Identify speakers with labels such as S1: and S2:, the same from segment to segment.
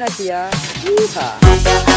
S1: Nasia Yeehaw.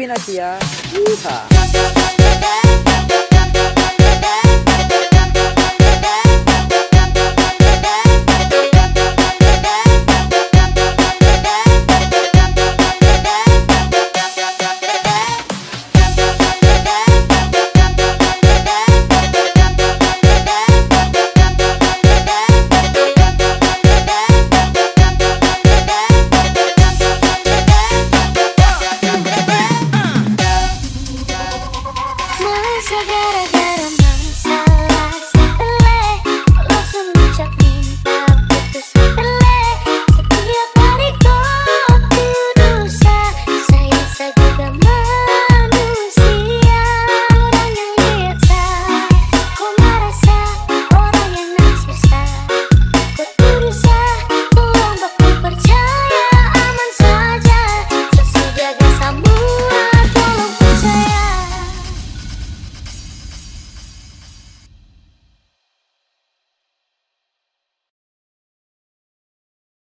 S1: No Pinasia. Yeehaw.